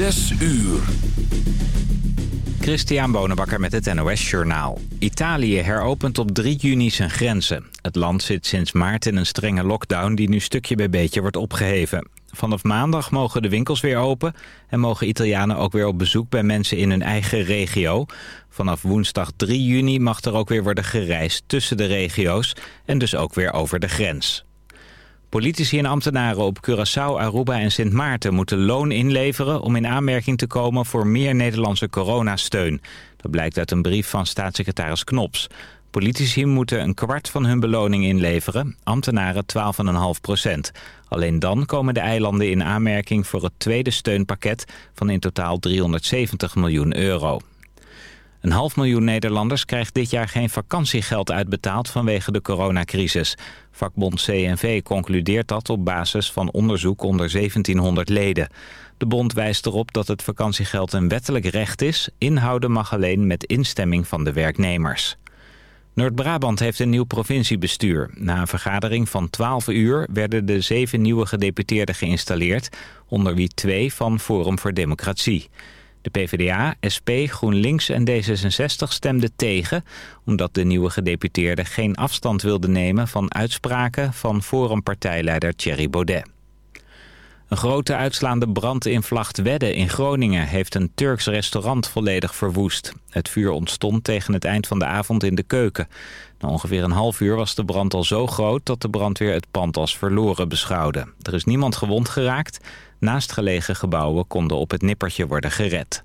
Zes uur. Christian Bonenbakker met het NOS Journaal. Italië heropent op 3 juni zijn grenzen. Het land zit sinds maart in een strenge lockdown die nu stukje bij beetje wordt opgeheven. Vanaf maandag mogen de winkels weer open en mogen Italianen ook weer op bezoek bij mensen in hun eigen regio. Vanaf woensdag 3 juni mag er ook weer worden gereisd tussen de regio's en dus ook weer over de grens. Politici en ambtenaren op Curaçao, Aruba en Sint Maarten moeten loon inleveren om in aanmerking te komen voor meer Nederlandse coronasteun. Dat blijkt uit een brief van staatssecretaris Knops. Politici moeten een kwart van hun beloning inleveren, ambtenaren 12,5 procent. Alleen dan komen de eilanden in aanmerking voor het tweede steunpakket van in totaal 370 miljoen euro. Een half miljoen Nederlanders krijgt dit jaar geen vakantiegeld uitbetaald vanwege de coronacrisis. Vakbond CNV concludeert dat op basis van onderzoek onder 1700 leden. De bond wijst erop dat het vakantiegeld een wettelijk recht is. Inhouden mag alleen met instemming van de werknemers. Noord-Brabant heeft een nieuw provinciebestuur. Na een vergadering van 12 uur werden de zeven nieuwe gedeputeerden geïnstalleerd... onder wie twee van Forum voor Democratie. De PvdA, SP, GroenLinks en D66 stemden tegen... omdat de nieuwe gedeputeerden geen afstand wilden nemen... van uitspraken van Forum-partijleider Thierry Baudet. Een grote uitslaande brand in Vlachtwedde in Groningen... heeft een Turks restaurant volledig verwoest. Het vuur ontstond tegen het eind van de avond in de keuken. Na ongeveer een half uur was de brand al zo groot... dat de brandweer het pand als verloren beschouwde. Er is niemand gewond geraakt... Naastgelegen gebouwen konden op het nippertje worden gered.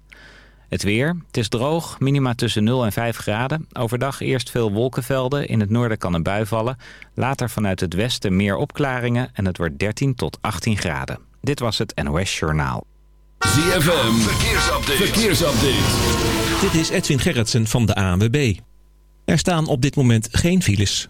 Het weer. Het is droog, minima tussen 0 en 5 graden. Overdag eerst veel wolkenvelden. In het noorden kan een bui vallen. Later vanuit het westen meer opklaringen en het wordt 13 tot 18 graden. Dit was het NOS Journaal. ZFM. Verkeersupdate. Verkeersupdate. Dit is Edwin Gerritsen van de ANWB. Er staan op dit moment geen files.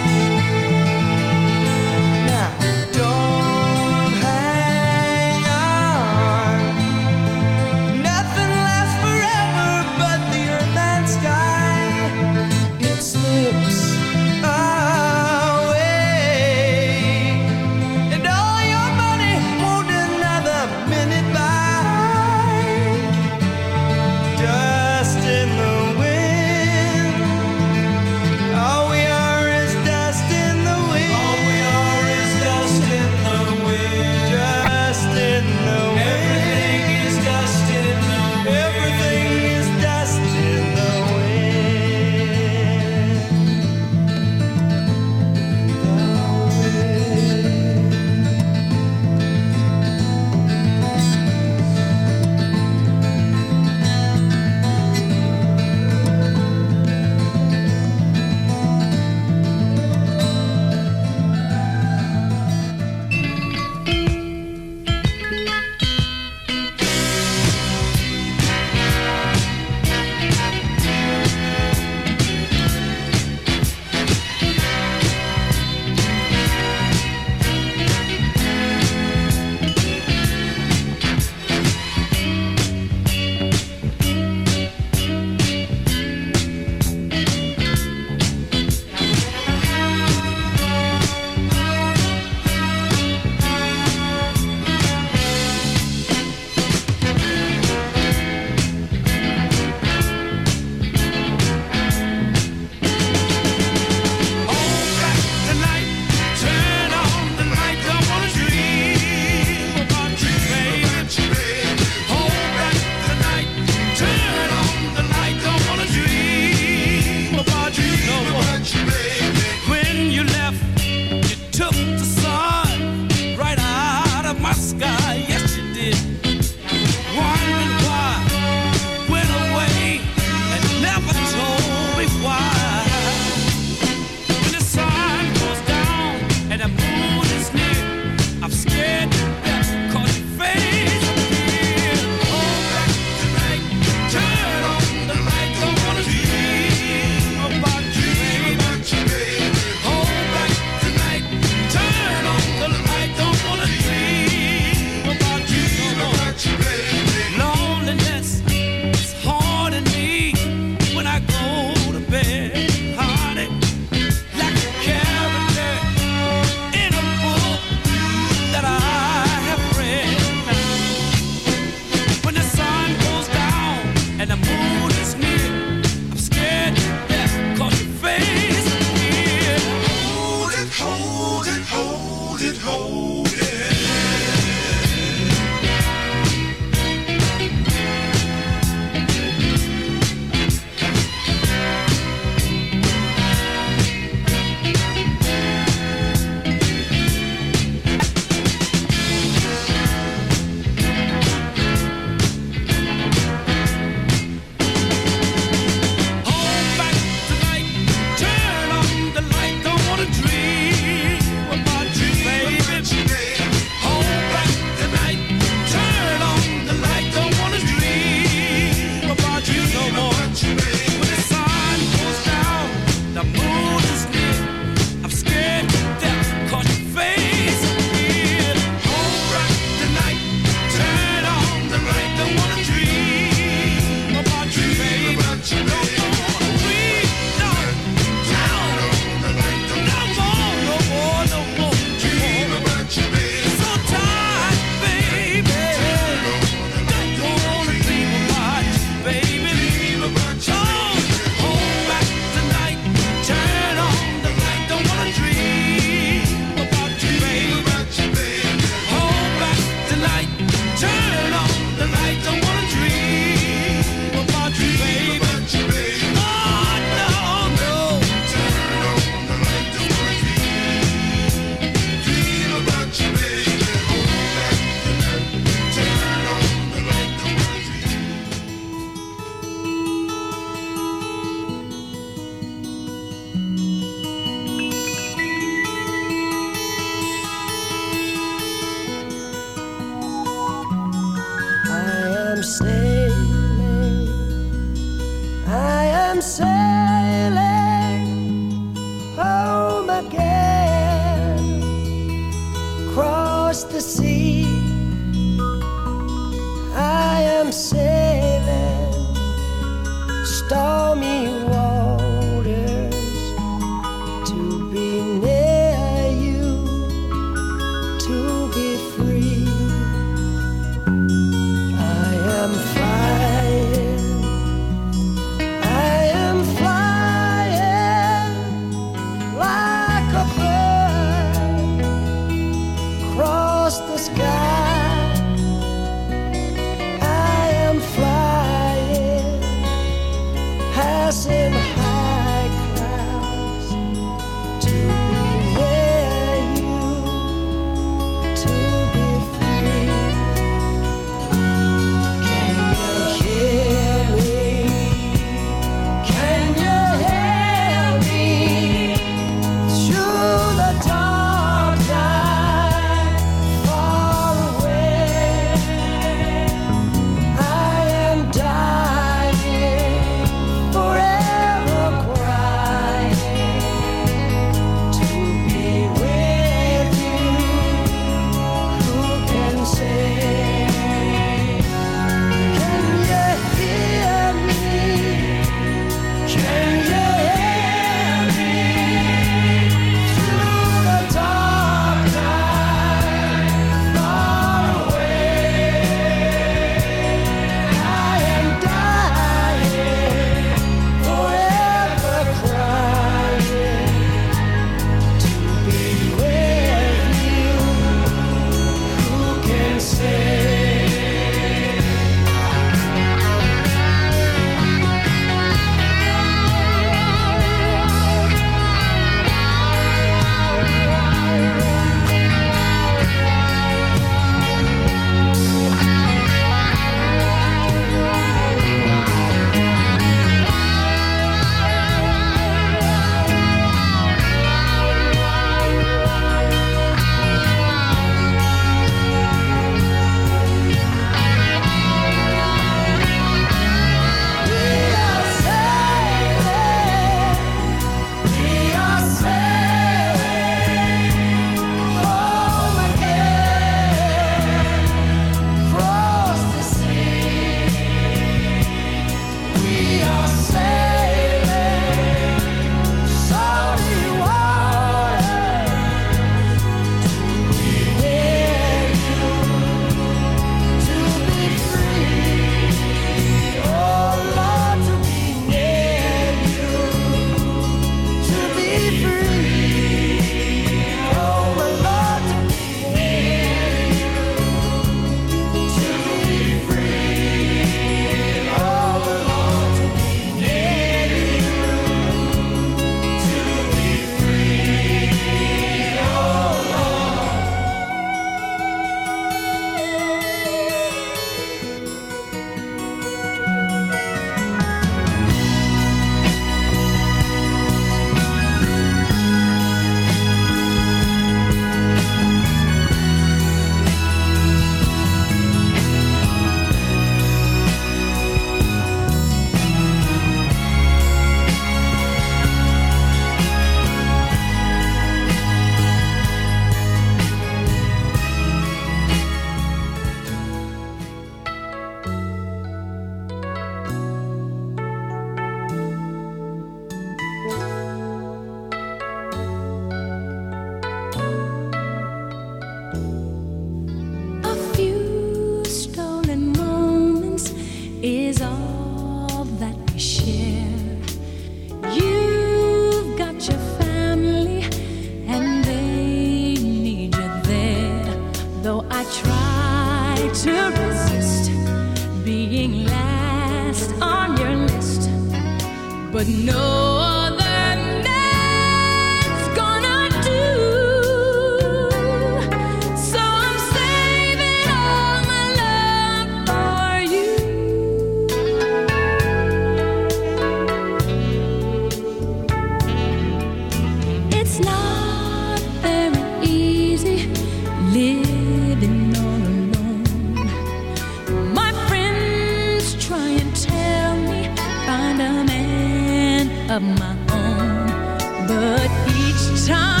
Of my own. But each time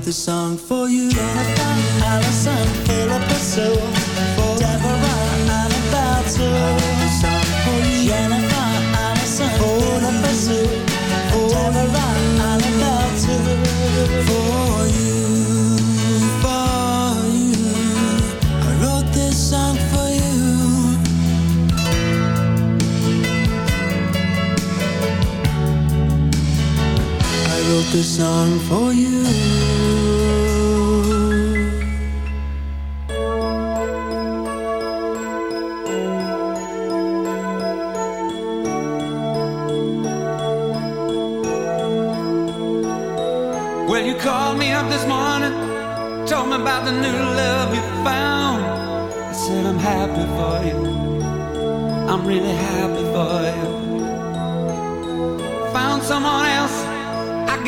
wrote this song for you. Jennifer Allison, Philip, Sue, Deborah Annabelle. I for you. Jennifer Allison, Sue, Deborah Annabelle. For you, for you, I wrote this song for you. I wrote this song for you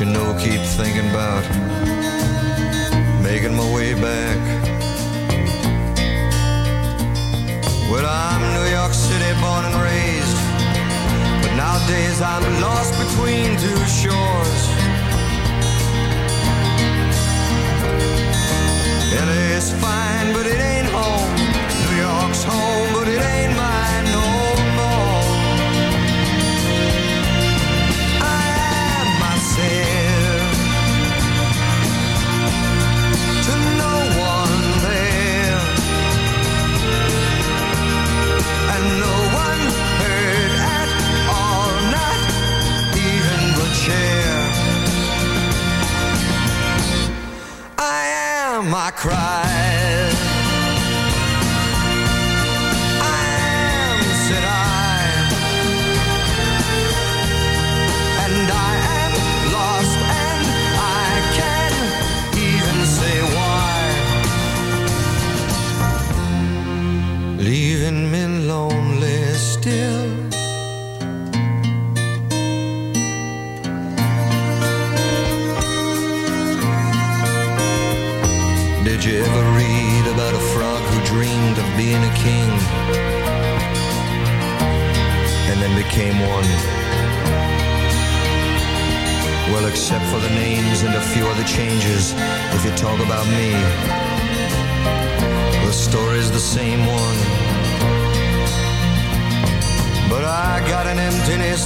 you know keep thinking about. cry.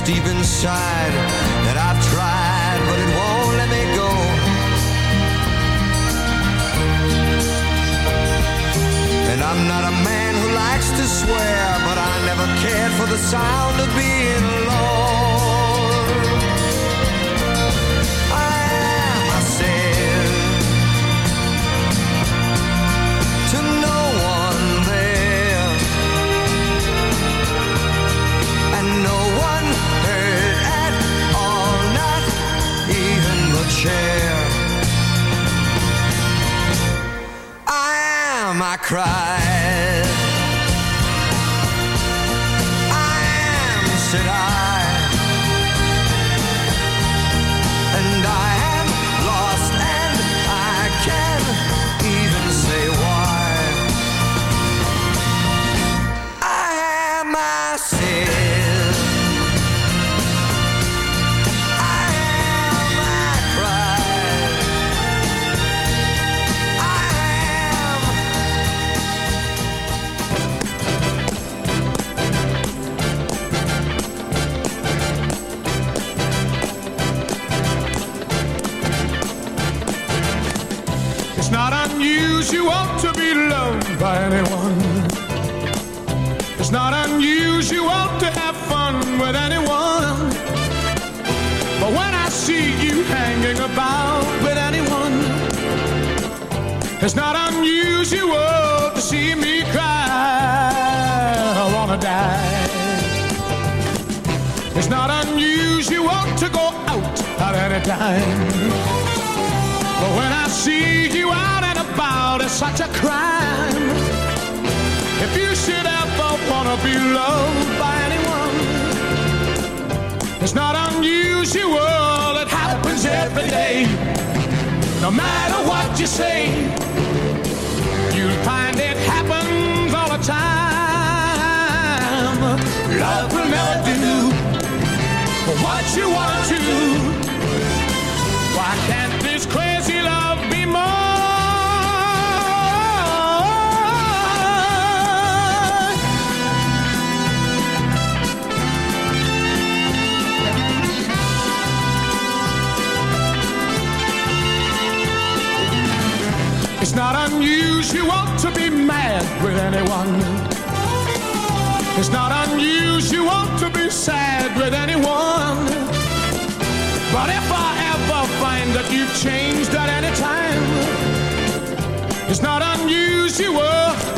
deep inside that I've tried, but it won't let me go. And I'm not a man who likes to swear, but I never cared for the sound of being alone. cry. Why can't this crazy love be more? It's not unusual to be mad with anyone. It's not unusual to be sad with anyone. But if I ever find that you've changed at any time, it's not unusual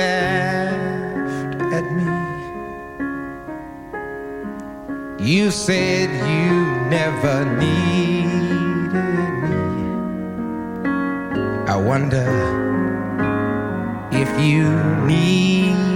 laughed at me. You said you never needed me. I wonder if you need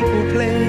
people play.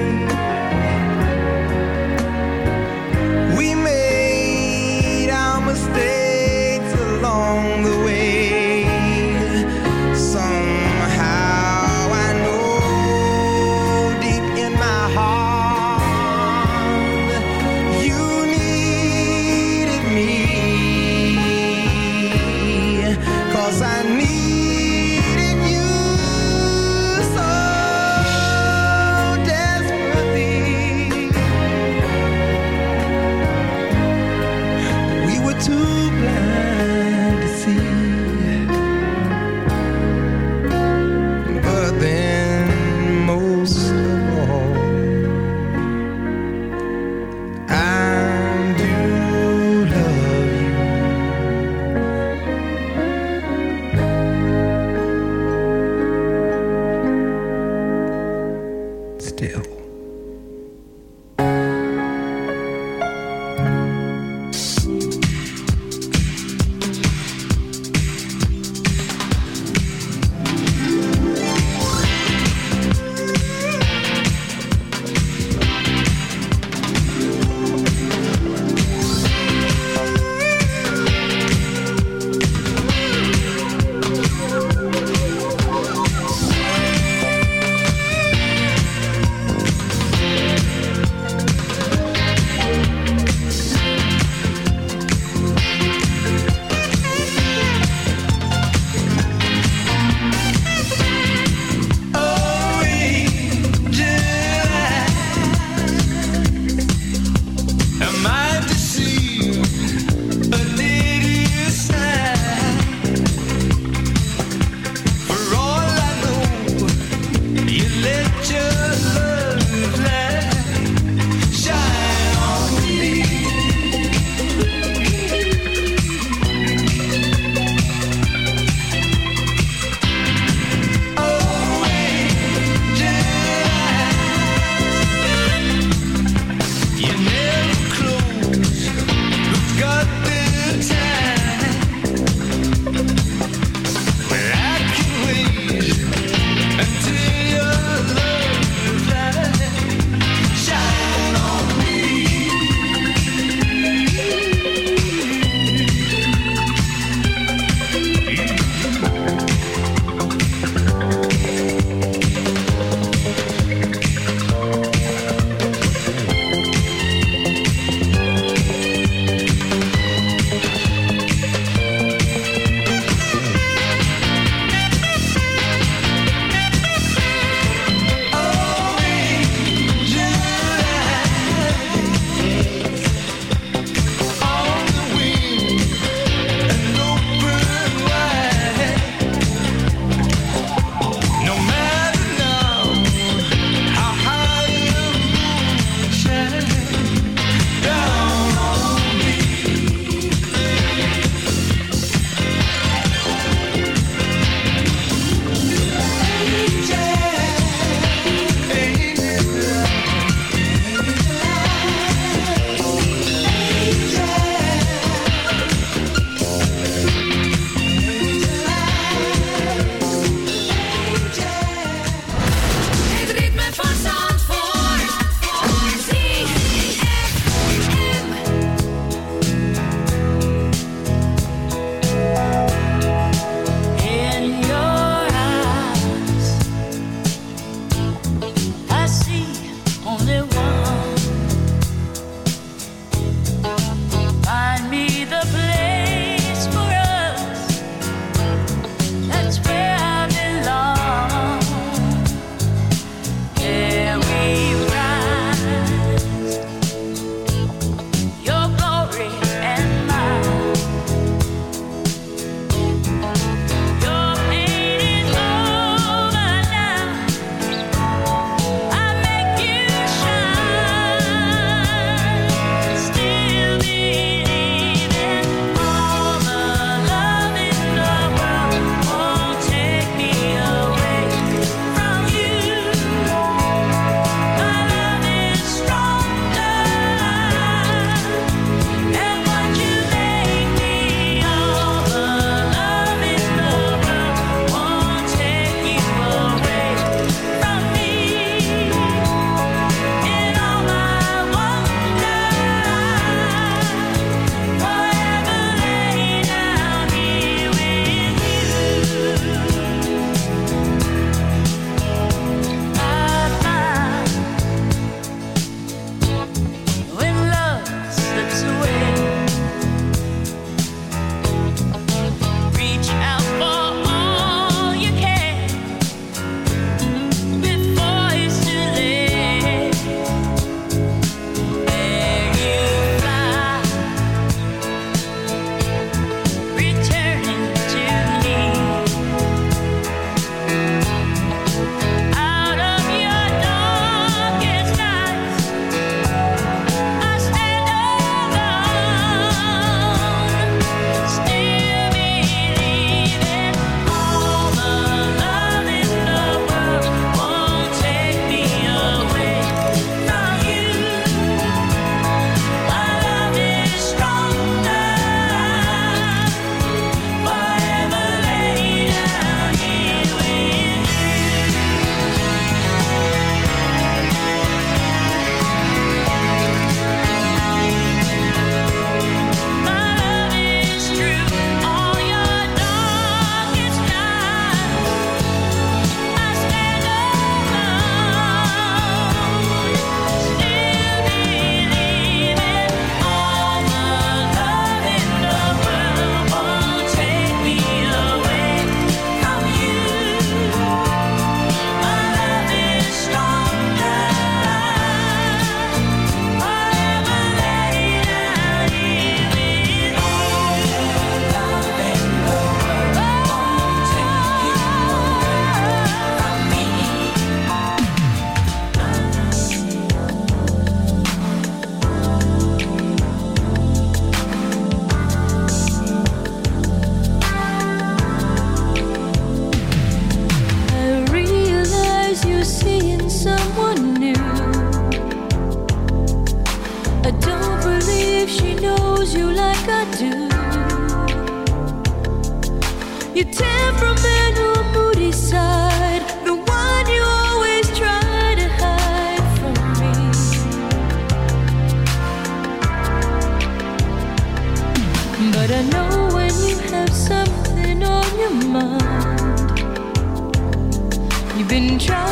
You've been trying.